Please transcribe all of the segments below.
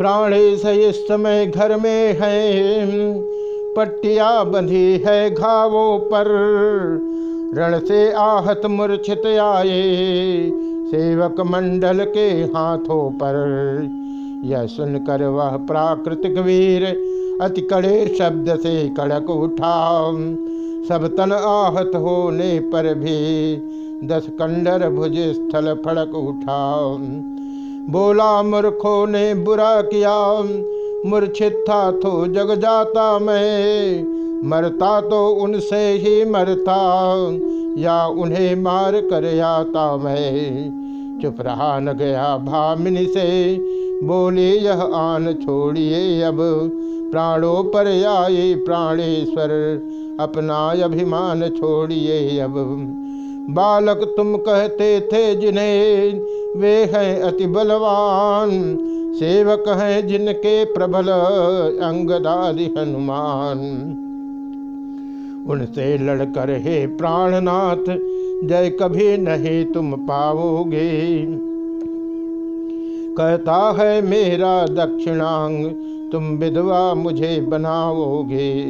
प्राणेश इस समय घर में है। पट्टिया बंधी है घावों पर। रण से आहत मूर्छित आए सेवक मंडल के हाथों पर। यह सुनकर वह प्राकृतिक वीर अति कड़े शब्द से कड़क उठा। सब तन आहत होने पर भी दस कंडर भुज स्थल फड़क उठा। बोला, मूर्खों ने बुरा किया। मूर्छित था तो जग जाता मैं। मरता तो उनसे ही मरता, या उन्हें मार कर आता मैं। चुप रहा न गया भामिनी से, बोले, यह आन छोड़िए अब। प्राणों पर आए प्राणेश्वर, अपना अभिमान छोड़िए अब। बालक तुम कहते थे जिन्हें वे हैं अति बलवान। सेवक हैं जिनके प्रबल अंगदादि हनुमान। उनसे लड़कर हे प्राणनाथ, जय कभी नहीं तुम पाओगे। कहता है मेरा दक्षिणांग, तुम विधवा मुझे बनाओगे।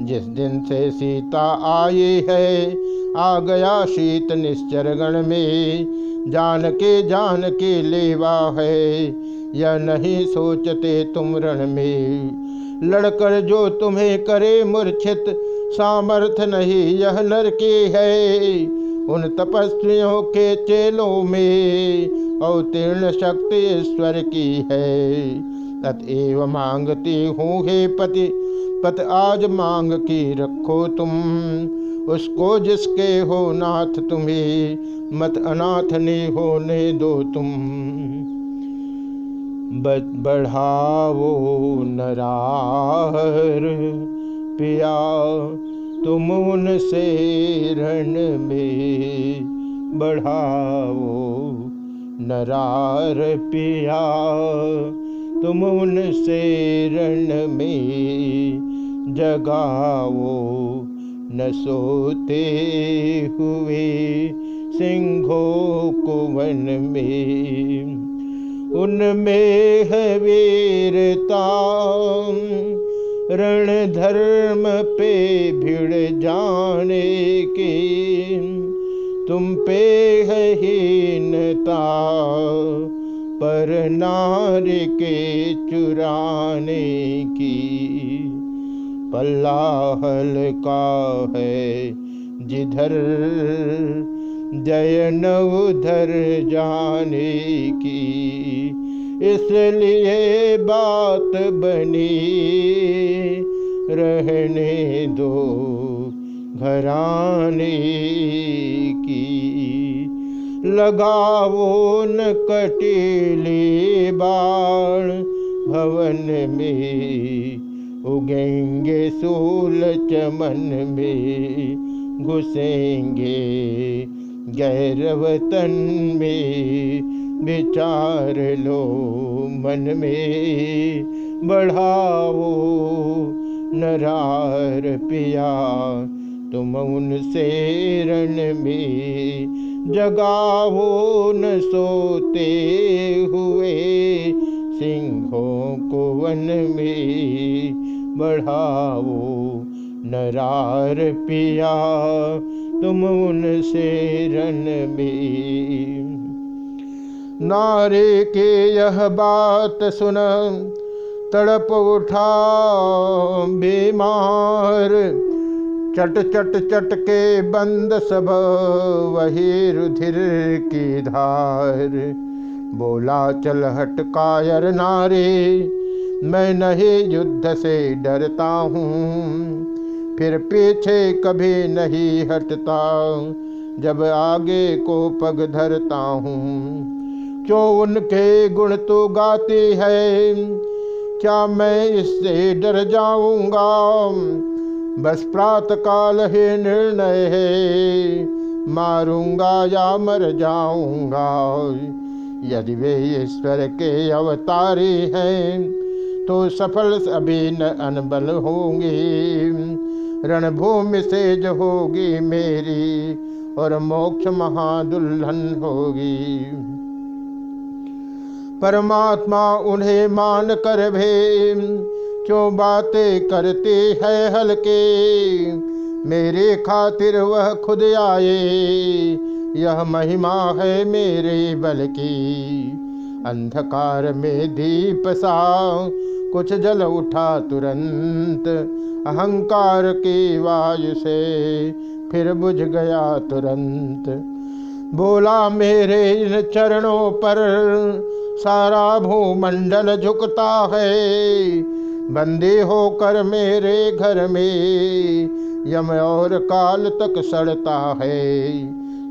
जिस दिन से सीता आई है आ गया शीत निश्चर गण में। जान के जान के लेवा है। या नहीं सोचते तुम रण में। लड़कर जो तुम्हें करे मूर्छित, सामर्थ नहीं यह नर के है। उन तपस्वियों के चेलों में अवतीर्ण शक्ति ईश्वर की है। अतएव मांगती हूँ हे पति, पत आज मांग की रखो तुम। उसको जिसके हो नाथ तुम्हें, मत अनाथ ने होने दो तुम। बढ़ावो नरार पिया, तुम उनसे रण में बढ़ाओ नरार पिया, तुम उनसे रण में जगाओ न सोते हुए सिंहों को वन में, उनमें है वीरता। रण धर्म पे भिड़ जाने की, तुम पे हीनता। पर नार के चुराने की पल्ला हल्का है। जिधर जयन उधर जाने की, इसलिए बात बनी रहने दो घराने की। लगाओ न कटीली बाण भवन में उगेंगे सूल चमन में, घुसेंगे गैरवतन में, विचार लो मन में। बढ़ाओ नरार पिया तुम उनसे रण में, जगाओ न सोते हुए सिंहों को वन में। बढ़ाओ, नरार पिया, तुम उनसे रन में नारे के यह बात सुन, तड़प उठा, बीमार। चट चट चट के बंद सब, वही रुधिर की धार। बोला, चल हट कायर नारे मैं नहीं युद्ध से डरता हूँ। फिर पीछे कभी नहीं हटता। जब आगे को पग धरता हूँ। क्यों उनके गुण तो गाती है? क्या मैं इससे डर जाऊँगा? बस प्रात काल ही निर्णय है। मारूँगा या मर जाऊँगा? यदि वे ईश्वर के अवतारी हैं तो सफल सभी न अनबल होंगी। रणभूमि से जो होगी मेरी और मोक्ष महादुल्हन होगी। परमात्मा उन्हें मान कर भे क्यों बातें करते हैं हल्के? मेरे खातिर वह खुद आए, यह महिमा है मेरे बल की। अंधकार में दीप सा कुछ जल उठा तुरंत। अहंकार की वायु से फिर बुझ गया तुरंत। बोला, मेरे इन चरणों पर सारा भूमंडल झुकता है। बंदी होकर मेरे घर में यम और काल तक सड़ता है।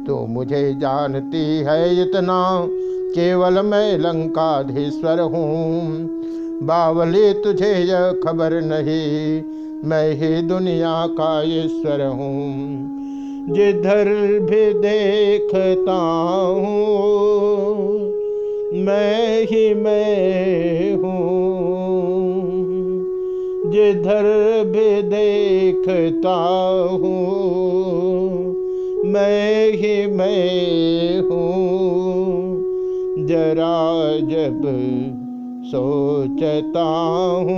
तो मुझे जानती है इतना। केवल मैं लंकाधीश्वर हूँ। बावली तुझे यह खबर नहीं। मैं ही दुनिया का ईश्वर हूँ। जिधर भी देखता हूँ, मैं ही मैं हूँ। जिधर भी देखता हूँ, मैं ही मैं हूँ। जरा जब सोचता हूँ,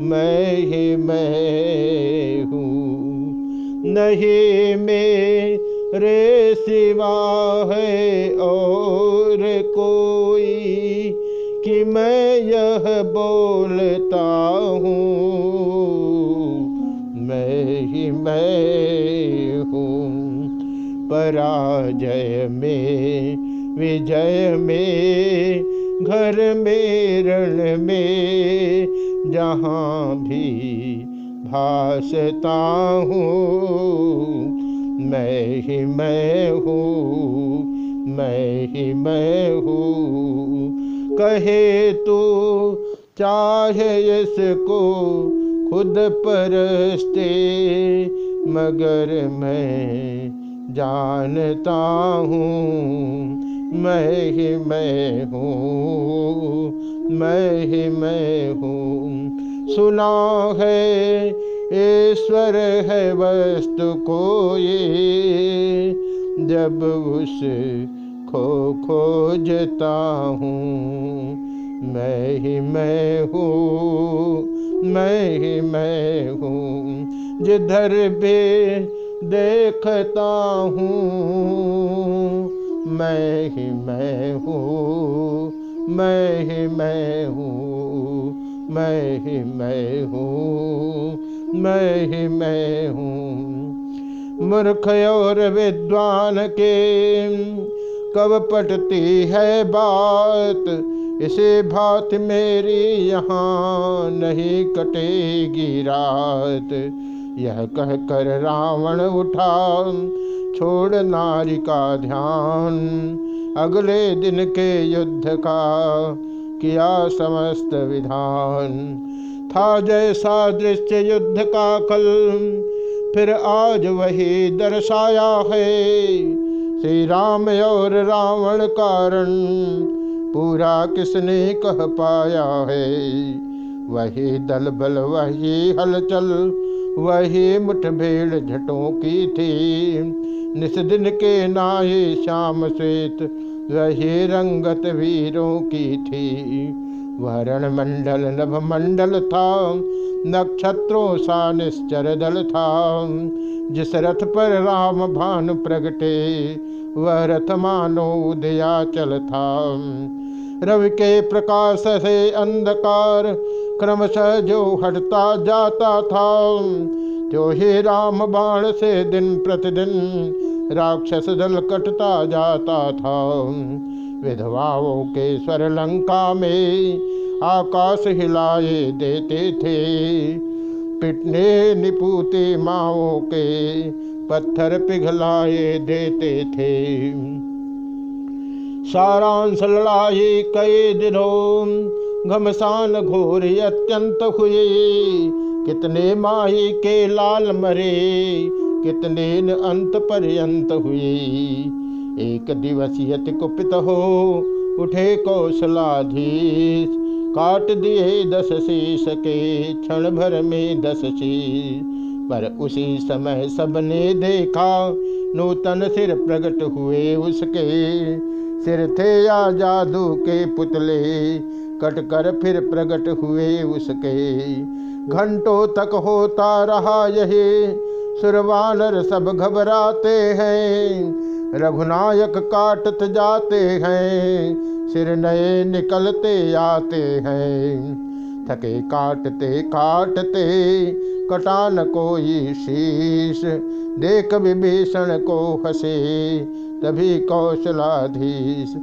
मैं ही मैं हूँ। नहीं मेरे सिवा है और कोई कि मैं यह बोलता हूँ, मैं ही मैं हूँ। पराजय में, विजय में घर में रण में, जहाँ भी भासता हूँ। मैं ही मैं हूँ, मैं ही मैं हूँ। कहे तो चाहे इसको खुद परस्ते, मगर मैं जानता हूँ। मैं ही मैं हूँ, मैं ही मैं हूँ। सुना है ईश्वर है वस्तु को ये जब उस खो खोजता हूँ। मैं ही मैं हूँ, मैं ही मैं हूँ, जिधर भी देखता हूँ। मैं ही मैं हूँ, मैं ही मैं हूँ, मैं ही मैं हूँ, मैं ही मैं हूँ। मूर्ख और विद्वान के कब पटती है बात, इसे भात मेरी यहाँ नहीं कटेगी रात। यह कहकर रावण उठा छोड़ नारी का ध्यान। अगले दिन के युद्ध का किया समस्त विधान। था जैसा दृश्य युद्ध का कल, फिर आज वही दर्शाया है। श्री राम और रावण कारण पूरा किसने कह पाया है? वही दल बल वही हलचल वही मुठभेड़ झटों की थी। निस दिन के नाये श्याम श्वेत वही रंगत वीरों की थी। वरण मंडल, नभ मंडल था, नक्षत्रों सा निश्चर दल था। जिस रथ पर राम भानु प्रगटे, वह रथ मानो उदया चल था। रवि के प्रकाश से अंधकार क्रमशः जो हटता जाता था जो ही राम बाण से दिन प्रतिदिन राक्षस दल कटता जाता था। विधवाओं के स्वर लंका में आकाश हिलाए देते थे। पिटने निपूते माओ के पत्थर पिघलाए देते थे। सारांश लड़ाई कई दिनों घमसान घोर अत्यंत हुए। कितने माही के लाल मरे, कितने न अंत पर्यंत हुए। एक दिवस यति कुपित हो, उठे कौशलाधीश, काट दिए दस शीस के, क्षण भर में दस शीश। पर उसी समय सबने देखा, नूतन सिर प्रकट हुए उसके। सिर थे या जादू के पुतले कट कर फिर प्रकट हुए उसके। घंटों तक होता रहा यही, सुरवानर सब घबराते हैं। रघुनायक काटत जाते हैं, सिर नए निकलते आते हैं। थके, काटते काटते। कटान कोई शीश, देख विभीषण को हसे। तभी कौशलाधीश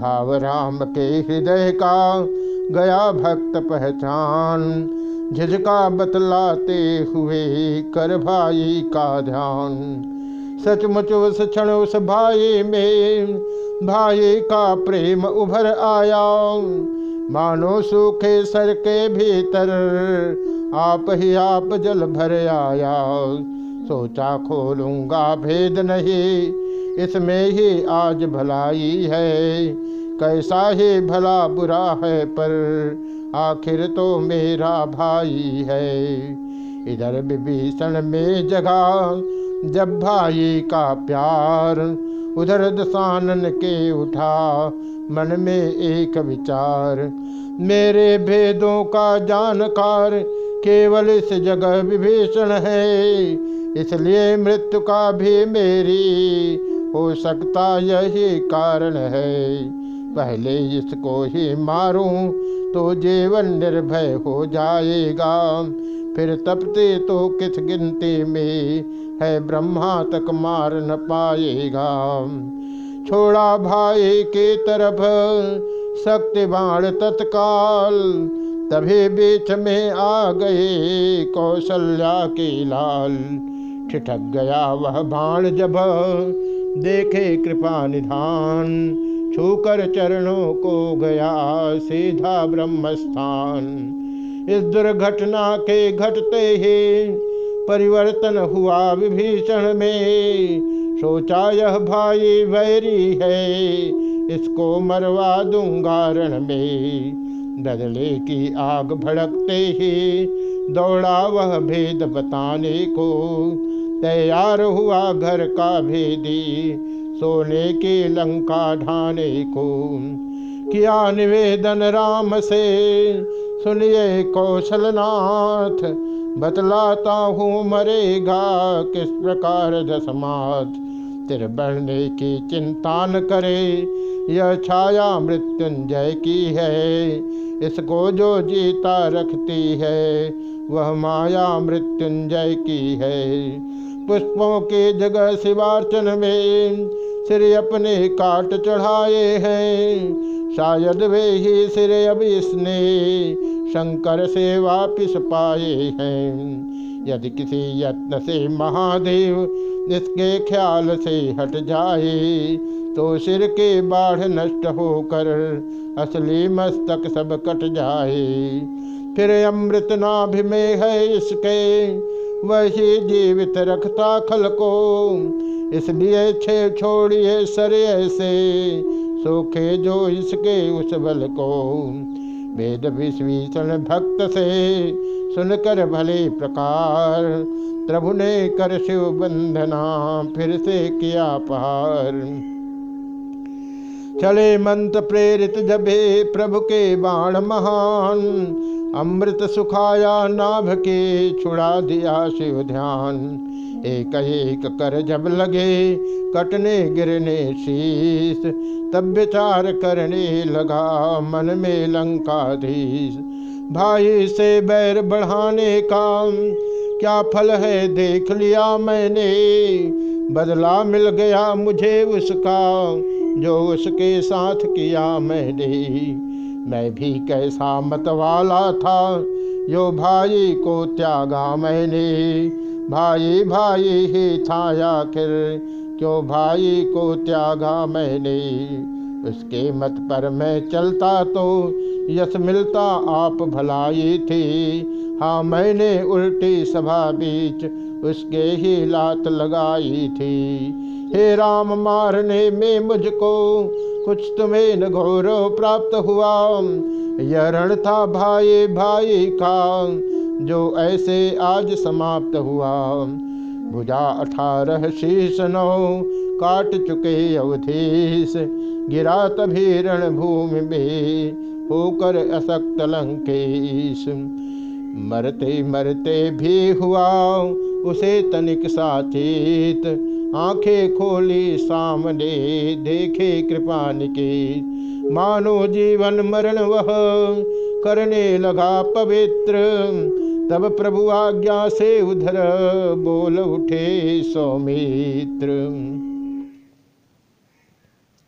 भाव राम के हृदय का गया भक्त पहचान। झिझका बतलाते हुए कर भाई का ध्यान। सचमुच उस क्षण उस भाई में, भाई का प्रेम उभर आया। मानो सूखे सर के भीतर आप ही आप जल भर आया। सोचा खोलूँगा, भेद नहीं, इसमें ही आज भलाई है। कैसा ही भला बुरा है, पर आखिर तो मेरा भाई है। इधर विभीषण में जगा, जब भाई का प्यार उधर दसानन के उठा, मन में एक विचार। मेरे भेदों का जानकार केवल इस जगह विभीषण है, इसलिए मृत्यु का भी मेरी हो सकता यही कारण है। पहले इसको ही मारूं तो जीवन निर्भय हो जाएगा। फिर तपते तो किस गिनती में है ब्रह्मा तक मार न पाएगा। छोड़ा भाई के तरफ़ शक्ति बाण तत्काल, तभी बीच में आ गए कौशल्या के लाल। ठिठक गया वह बाण जब देखे कृपा निधान छूकर चरणों को गया सीधा ब्रह्मस्थान। इस दुर्घटना के घटते ही परिवर्तन हुआ विभीषण में। सोचा यह भाई वैरी है, इसको मरवा दूँगा रण में। बदले की आग भड़कते ही दौड़ा वह भेद बताने को। तैयार हुआ घर का भेदी, सोने की लंका ढाने को। किया निवेदन राम से, सुनिए कौशलनाथ, बतलाता हूँ मरेगा किस प्रकार दसमात तिर बढ़ने की चिंता न करे, यह छाया मृत्युंजय की है। इसको जो जीता रखती है, वह माया मृत्युंजय की है। पुष्पों के जगह शिवार्चन में सिर अपने काट चढ़ाए हैं। शायद वे ही सिर अब इसने शंकर से वापिस पाए हैं। यदि किसी यत्न से महादेव इसके ख्याल से हट जाए तो सिर के बाढ़ नष्ट होकर असली मस्तक सब कट जाए। फिर अमृत नाभि में है इसके वही जीवित रखता खल को इसलिए छे छोड़िए सर ऐसे, सोखे जो इसके उस बल को। वेद विश्वीषण भक्त से सुनकर भले प्रकार, प्रभु ने कर शिव बंधना फिर से किया पार चले मंत्र प्रेरित जबे प्रभु के बाण महान। अमृत सुखाया नाभ के छुड़ा दिया शिव ध्यान। एक एक कर जब लगे, कटने गिरने शीश तब विचार करने लगा मन में लंकाधीश। भाई से बैर बढ़ाने का क्या फल है देख लिया मैंने। बदला मिल गया मुझे उसका। जो उसके साथ किया मैंने। मैं भी कैसा मत वाला था, यो भाई को त्यागा मैंने। भाई भाई ही था आखिर, क्यों भाई को त्यागा मैंने? उसके मत पर मैं चलता तो यश मिलता आप भलाई थी। हाँ मैंने उल्टी सभा बीच उसके ही लात लगाई थी। हे राम, मारने में मुझको कुछ तुम्हें न घोर प्राप्त हुआ। यह रण था भाई भाई का, जो ऐसे आज समाप्त हुआ। भुजा अठारह शीश नौ, काट चुके अवधेश, गिरा तभी रणभूमि में होकर असक्त लंकेश। मरते मरते भी हुआ उसे तनिक साचेत आँखें खोली सामने, देखे कृपा के मानो जीवन मरण वह करने लगा पवित्र। तब प्रभु आज्ञा से उधर बोल उठे सौमित्र।